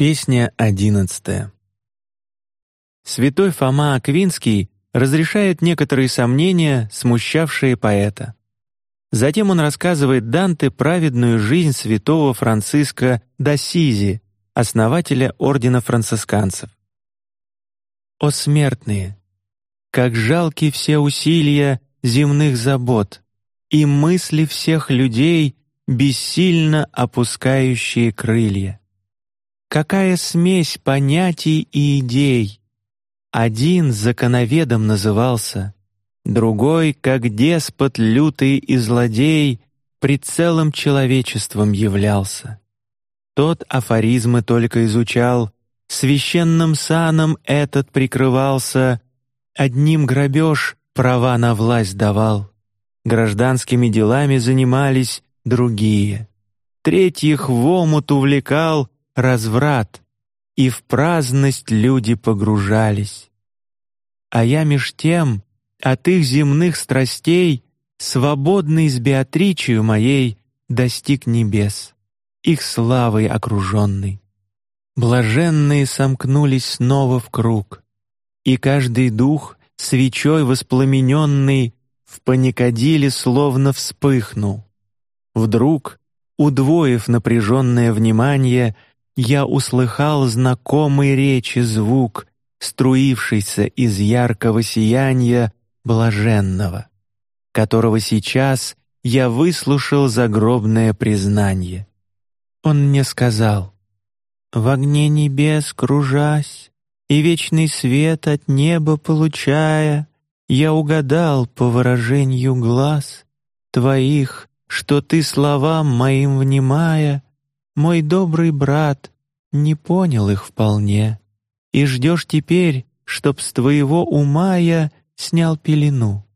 Песня одиннадцатая. Святой Фома Аквинский разрешает некоторые сомнения, смущавшие поэта. Затем он рассказывает Данте праведную жизнь святого Франциска d'Ассизи, основателя ордена францисканцев. О смертные, как жалки все усилия земных забот и мысли всех людей, бессильно опускающие крылья. Какая смесь понятий и идей! Один законоведом назывался, другой, как деспот лютый и злодей, пред человечеством являлся. Тот афоризмы только изучал, священным саном этот прикрывался, одним грабеж права на власть давал, гражданскими делами занимались другие, третьих в омут увлекал разврат, и в праздность люди погружались. А я меж тем от их земных страстей, свободный с Беатричью моей, достиг небес, их славой окруженный. Блаженные сомкнулись снова в круг, и каждый дух свечой воспламененный в паникадиле словно вспыхнул. Вдруг, удвоив напряженное внимание, я услыхал знакомый речи звук, струившийся из яркого сияния блаженного, которого сейчас я выслушал загробное признание. Он мне сказал: в огне небес кружась и вечный свет от неба получая, я угадал по выражению глаз твоих, что ты словам моим внимая мой добрый брат, не понял их вполне, и ждешь теперь, чтоб с твоего ума я снял пелену.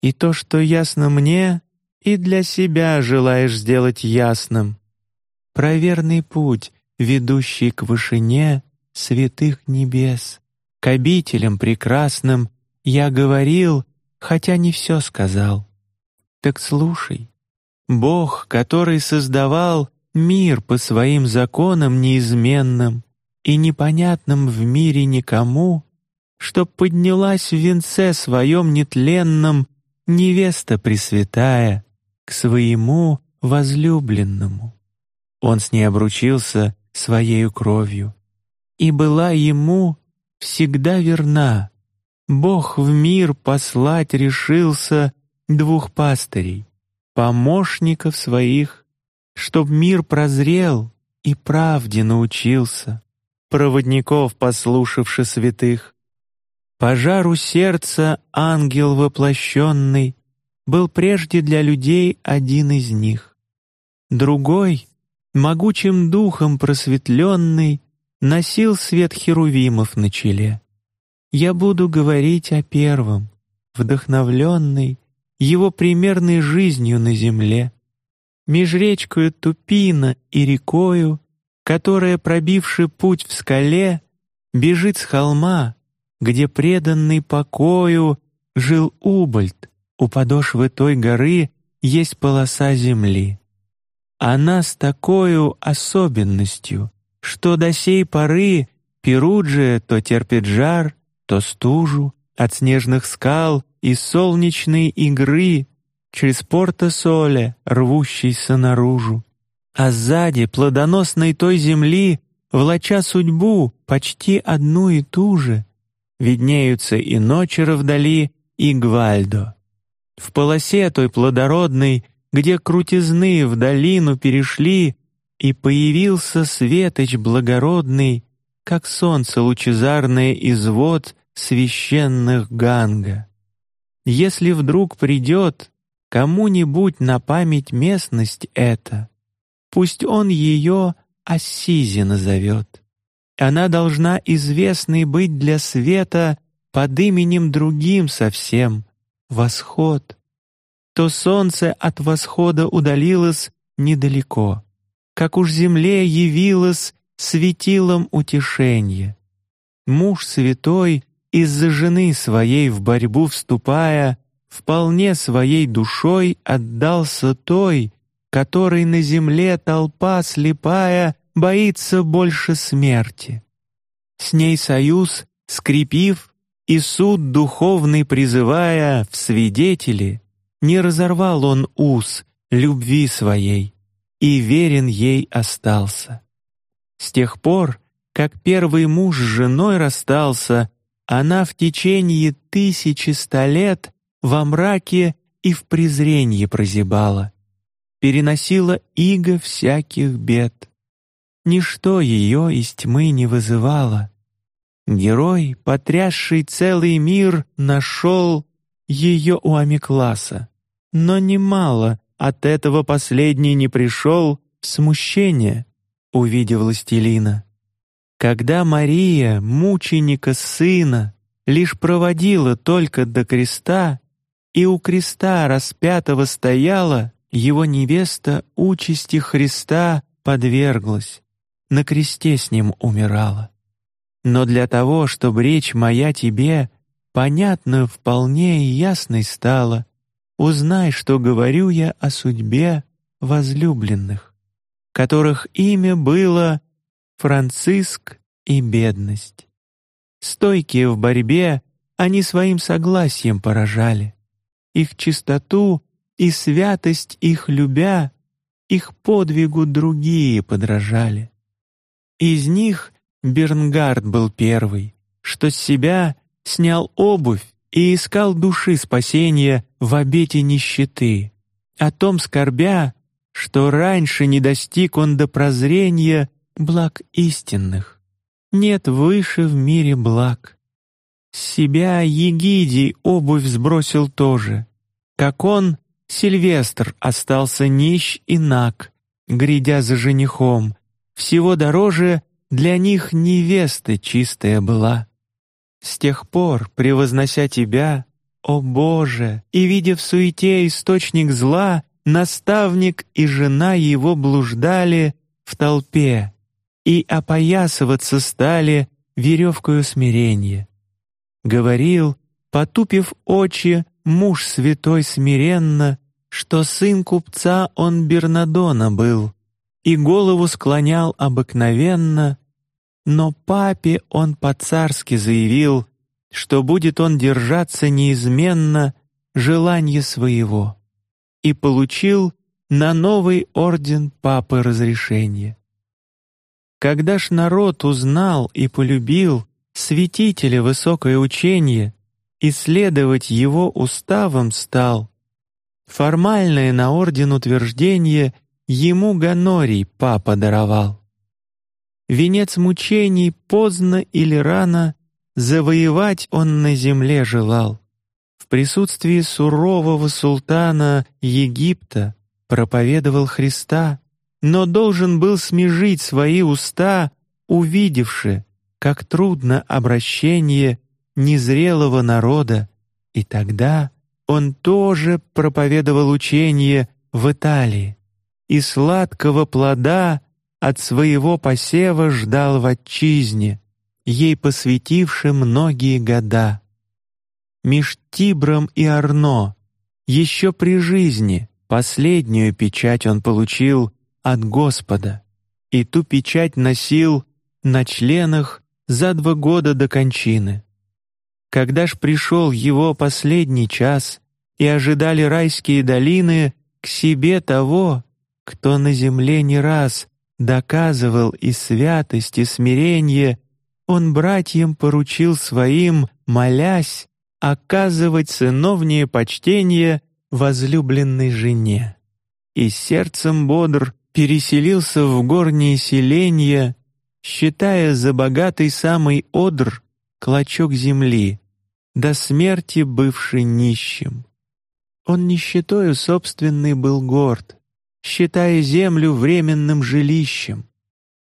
И то, что ясно мне, и для себя желаешь сделать ясным. Проверный путь, ведущий к вышине святых небес, к обителям прекрасным, я говорил, хотя не все сказал. Так слушай, Бог, который создавал мир по своим законам неизменным и непонятным в мире никому, чтоб поднялась в венце своем нетленном невеста пресвятая к своему возлюбленному. Он с ней обручился своею кровью, и была ему всегда верна. Бог в мир послать решился двух пастырей, помощников своих чтоб мир прозрел и правде научился, проводников послушавши святых. Пожару сердца ангел воплощенный был прежде для людей один из них, другой могучим духом просветленный носил свет херувимов на челе. Я буду говорить о первом, вдохновленный его примерной жизнью на земле меж речкою Тупина и рекою, которая, пробивши путь в скале, бежит с холма, где преданный покою жил Убальд, у подошвы той горы есть полоса земли. Она с такой особенностью, что до сей поры Перуджия то терпит жар, то стужу от снежных скал и солнечной игры через порто-соле, рвущийся наружу, а сзади плодоносной той земли, влача судьбу почти одну и ту же, виднеются и Ночера вдали, и Гвальдо. В полосе той плодородной, где крутизны в долину перешли, и появился светоч благородный, как солнце лучезарное извод священных Ганга. Если вдруг придет Кому-нибудь на память местность эта, пусть он ее Ассизи назовет. Она должна известной быть для света под именем другим совсем — восход. То солнце от восхода удалилось недалеко, как уж земле явилось светилом утешение. Муж святой из-за жены своей в борьбу вступая вполне своей душой отдался той, которой на земле толпа слепая боится больше смерти. С ней союз, скрепив и суд духовный призывая в свидетели, не разорвал он уз любви своей и верен ей остался. С тех пор, как первый муж с женой расстался, она в течение тысячи ста лет во мраке и в презрении прозябала, переносила иго всяких бед. Ничто ее из тьмы не вызывало. Герой, потрясший целый мир, нашел ее у Амикласа, но немало от этого последний не пришел в смущение, увидев властелина. Когда Мария, мученика сына, лишь проводила только до креста, и у креста распятого стояла, его невеста участи Христа подверглась, на кресте с ним умирала. Но для того, чтобы речь моя тебе понятно вполне и ясной стала, узнай, что говорю я о судьбе возлюбленных, которых имя было Франциск и бедность. Стойкие в борьбе, они своим согласием поражали. Их чистоту и святость их любя, их подвигу другие подражали. Из них Бернгард был первый, что с себя снял обувь и искал души спасения в обете нищеты, о том скорбя, что раньше не достиг он до прозрения благ истинных. Нет выше в мире благ. С себя Егидий обувь сбросил тоже, как он, Сильвестр, остался нищ и наг, грядя за женихом. Всего дороже для них невеста чистая была. С тех пор, превознося тебя, о Боже, и видя в суете источник зла, наставник и жена его блуждали в толпе и опоясываться стали веревкою смирения. Говорил, потупив очи, муж святой смиренно, что сын купца он Бернадона был, и голову склонял обыкновенно но папе он по-царски заявил, что будет он держаться неизменно желания своего, и получил на новый орден папы разрешение. Когда ж народ узнал и полюбил святителя высокое учение, исследовать его уставом стал, формальное на орден утверждение ему Ганорий папа даровал венец мучений поздно или рано завоевать он на земле желал. В присутствии сурового султана Египта проповедовал Христа, но должен был смежить свои уста, увидевши, как трудно обращение незрелого народа, и тогда он тоже проповедовал учение в Италии, и сладкого плода от своего посева ждал в отчизне, ей посвятивши многие года. Меж Тибром и Арно еще при жизни последнюю печать он получил от Господа, и ту печать носил на членах за два года до кончины. Когда ж пришел его последний час и ожидали райские долины к себе того, кто на земле не раз доказывал и святость, и смирение, он братьям поручил своим, молясь, оказывать сыновнее почтение возлюбленной жене. И сердцем бодр переселился в горние селения, считая за богатый самый одр клочок земли, до смерти бывший нищим. Он нищетою собственный был горд, считая землю временным жилищем.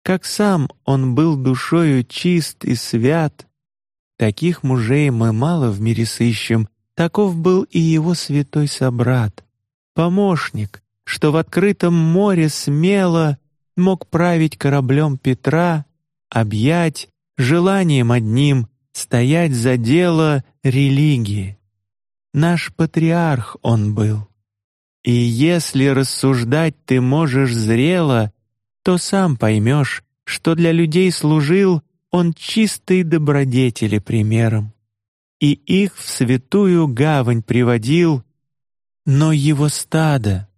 Как сам он был душою чист и свят, таких мужей мы мало в мире сыщем. Таков был и его святой собрат, помощник, что в открытом море смело мог править кораблем Петра, объять желанием одним стоять за дело религии. Наш патриарх он был. И если рассуждать ты можешь зрело, то сам поймешь, что для людей служил он чистой добродетели примером, и их в святую гавань приводил, но его стадо,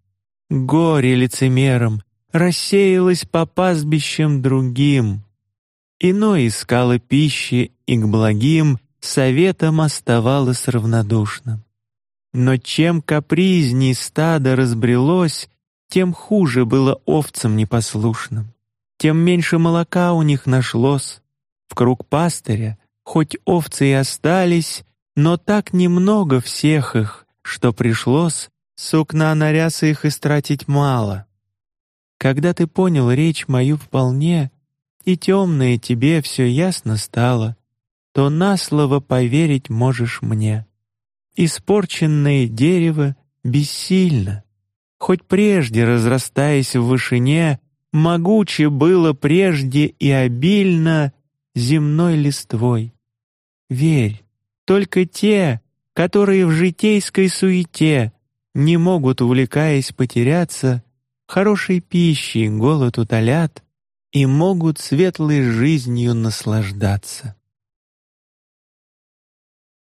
горе лицемером, рассеялось по пастбищам другим. Иной искало пищи и к благим советам оставалось равнодушным. Но чем капризней стадо разбрелось, тем хуже было овцам непослушным, тем меньше молока у них нашлось. В круг пастыря, хоть овцы и остались, но так немного всех их, что пришлось сукна на рясы их истратить мало. Когда ты понял речь мою вполне, и темное тебе все ясно стало, то на слово поверить можешь мне. Испорченное дерево бессильно, хоть прежде разрастаясь в вышине, могуче было прежде и обильно земной листвой. Верь, только те, которые в житейской суете не могут, увлекаясь, потеряться, хорошей пищей голод утолят и могут светлой жизнью наслаждаться.